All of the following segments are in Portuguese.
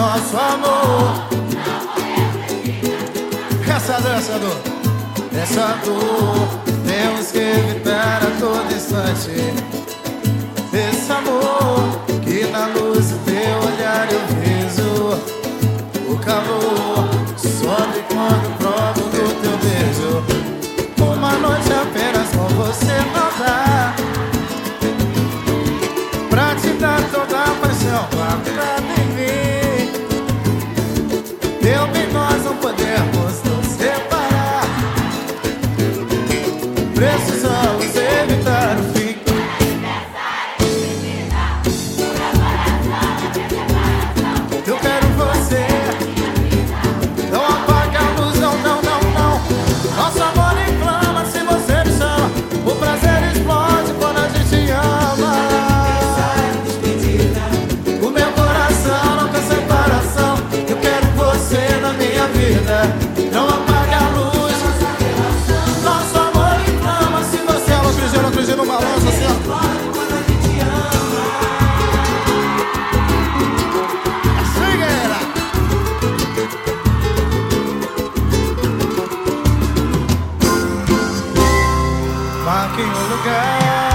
nosso amor. Essa dança, dor, essa dor, temos que evitar a todo instante. Esse amor que na luz do teu olhar eu riso. o calor sobe quando provo do teu beijo. Uma noite apenas com você não dá pra te dar toda a paixão. Pra house. dança assim, ó. Marquem o lugar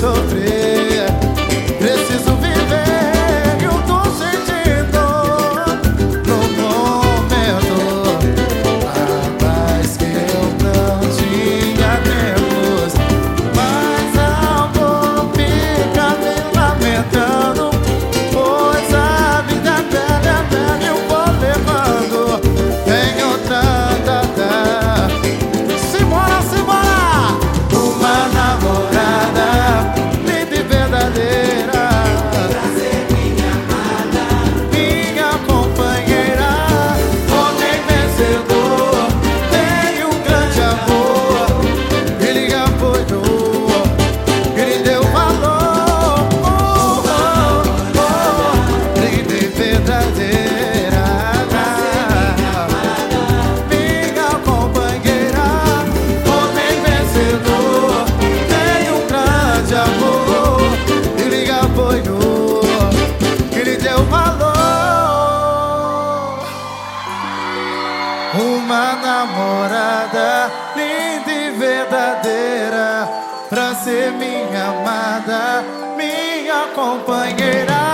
sofrer. Uma namorada linda e verdadeira, pra ser minha amada, minha companheira.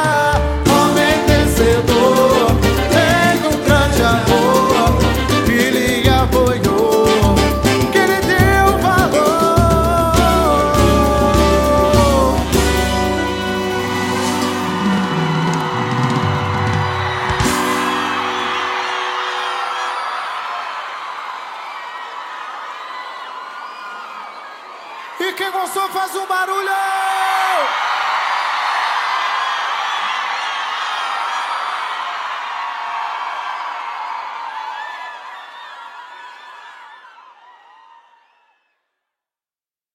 E quem gostou faz um barulho!